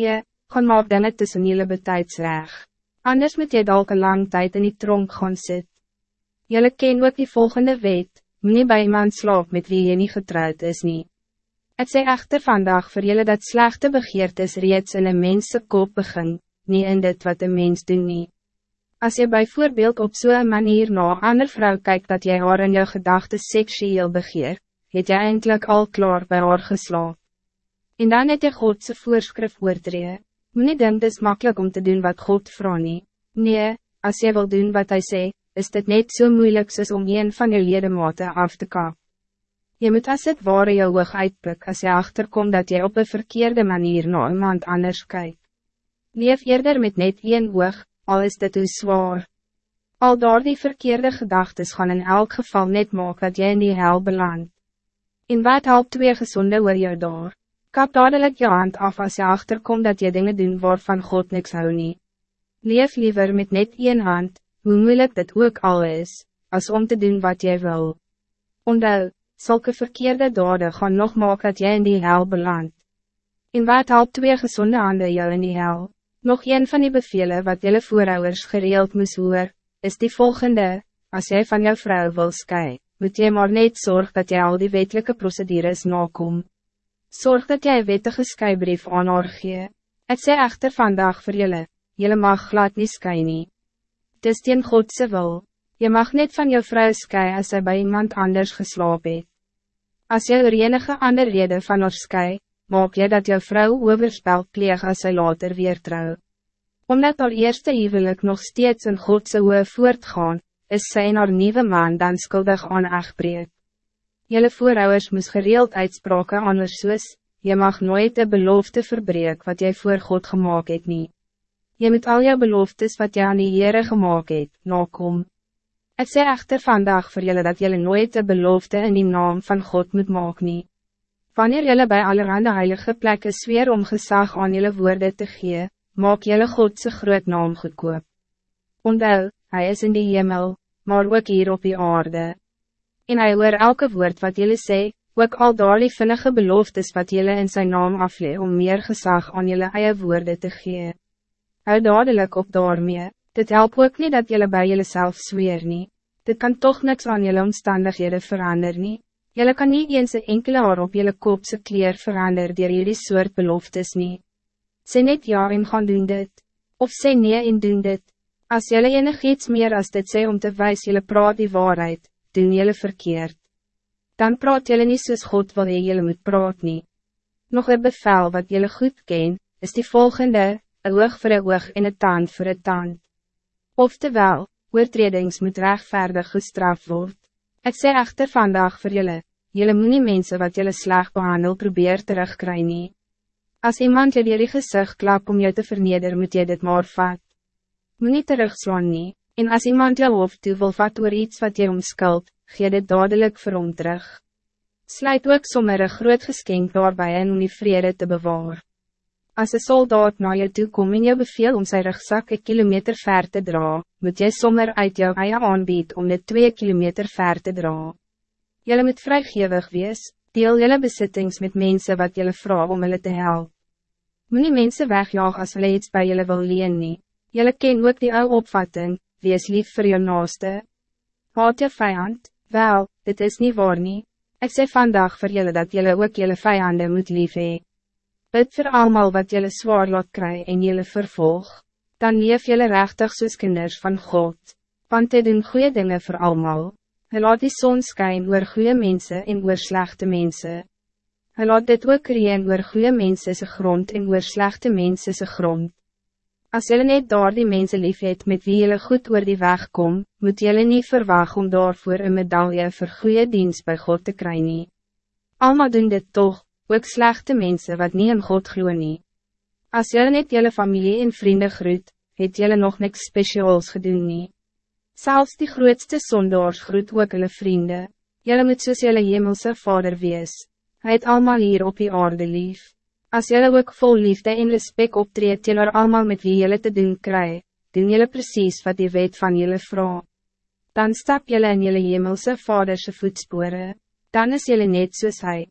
Je, gaan maak dinge tussen jullie betijds reg. Anders moet jy dalk een lang tijd in die tronk gaan sit. Jullie ken ook die volgende wet, nie bij iemand slaap met wie je niet getrouwd is nie. Het sê echter vandaag voor jullie dat slechte begeertes reeds in een mense kop begin, nie in dit wat een mens doen nie. Als je bijvoorbeeld op zo'n manier na ander vrouw kijkt dat jij haar in jou gedachten seksueel begeer, het jy eindelijk al klaar bij haar geslaap. En dan het jy Godse voorschrift oortree. Moet nie denk dis makkelijk om te doen wat God vraag nie. Nee, als jy wil doen wat hij sê, is dit net zo so moeilijk soos om een van je ledematen af te kap. Je moet as het ware jou oog uitpik as jy achterkom dat jy op een verkeerde manier na iemand anders kijkt. Leef eerder met net één oog, al is dit hoe zwaar. Al door die verkeerde gedachten gaan in elk geval net maak dat jy in die hel beland. In wat help twee gezonde oor jou daar? Kap dadelijk je hand af als je achterkomt dat je dingen doen waarvan God niks hou nie. Leef liever met net één hand, hoe moeilijk dit ook al is, als om te doen wat jij wil. Ondou, zulke verkeerde daden gaan nog maken dat jij in die hel belandt. In wat help twee gezonde handen jou in die hel? Nog een van die bevelen wat jullie voorouders gereeld moest hoor, is die volgende, als jij van jouw vrouw wil sky, moet jy maar net zorg dat jij al die wettelijke procedures nakom. Zorg dat jij wettige skybrief aan haar gee. Het sê echter vandaag voor jullie, jullie mag glad nie sky nie. Dis teen Godse wil, je mag niet van jouw vrouw sky als zij bij iemand anders geslaap het. As jy er enige ander rede van haar sky, maak jy dat jou vrouw overspel pleeg as sy later weer trouw. Omdat al eerste huwelijk nog steeds in Godse oe voortgaan, is en haar nieuwe man dan skuldig aan echtbreek. Jelle voorouders moes gereeld uitspraken anders soos, jy mag nooit de belofte verbreek wat jij voor God gemaakt het nie. Jy moet al jou beloftes wat jy aan die Heere gemaakt het, nakom. Ik sê echter vandaag voor jullie dat jullie nooit de belofte in die naam van God moet maken. nie. Wanneer jullie bij allerhande heilige plekken zweer om gezag aan jullie woorden te gee, maak jullie Godse groot naam goedkoop. Ondel, hij is in die hemel, maar ook hier op die aarde. En hij hoor elke woord wat jullie sê, ook al daar die vinnige beloftes wat jullie in zijn naam aflee om meer gezag aan jullie eie woorden te gee. Hou dadelijk op daarmee, dit helpt ook niet dat jullie bij jullie zelf zweer nie. Dit kan toch niks aan jullie omstandigheden veranderen nie. Jelle kan niet eens een enkele haar op jelle koopse kleer verander dier jullie soort beloftes nie. Sê net ja en gaan doen dit. Of sê nee en doen dit. Als jelle enig iets meer als dit sê om te wijs jelle praat die waarheid, doen jelle verkeerd. Dan praat jelle niet soos God wil jelle moet praat nie. Nog een bevel wat jelle goed ken, is die volgende, een oog voor een oog en een tand voor een tand. Oftewel, oortredings moet rechtvaardig gestraft worden. Ik zeg echter vandaag voor jullie, jullie moet niet mensen wat jullie slag behandel probeer terugkrijgen. nie. Als iemand je die gezicht klap om je te vernederen moet je dit maar vat. Moet niet terugslaan nie, en als iemand jou hoofd toe wil vat oor iets wat je omskuld, gee dit dadelijk vir hom terug. Sluit ook sommer een groot geskenk daarbij en om die vrede te bewaren. Als een soldaat naar je toe komt en je beveel om zijn rugzak een kilometer ver te dra, moet jy sommer uit jou eie aanbied om dit twee kilometer ver te dra. Jelle moet vrygewig wees, deel jelle besittings met mensen wat jelle vraag om hulle te helpen. Moet nie mense wegjaag as hulle iets by jelle wil leen nie. Jelle ken ook die ou opvatting, wees lief voor jou naaste. Haat je vijand? Wel, dit is niet waar nie. Ik zeg vandaag voor jullie dat jullie ook jullie vijanden moet lief hee. Bid voor allemaal wat jullie zwaar laat krijgen en jullie vervolg. Dan leef jullie rechtig soos kinders van God. Want hij doen goede dingen voor allemaal. Hij laat die zon schijn oor goede mensen en oor slechte mensen. Hij laat dit ook creëren oor goede mensen se grond en oor slechte mensen se grond. Als jullie niet door die mensen lief het met wie jullie goed oor die weg kom, moet jullie niet verwachten om daarvoor een medaille voor goede dienst bij God te krijgen. Allemaal doen dit toch, ook slechte mensen wat niet in God gloeien nie. As jylle net jylle familie en vrienden groet, het jylle nog niks speciaals gedoen nie. Zelfs die grootste zondaars groet ook hulle vrienden. Jylle moet soos jylle hemelse vader wees. Hij het allemaal hier op die aarde lief. As jylle ook vol liefde en respect optreed jylle allemaal met wie jylle te doen kry, doen jylle precies wat die wet van jylle vrouw. Dan stap jylle in jylle hemelse vaderse voetsporen. Dan is jylle net soos hy,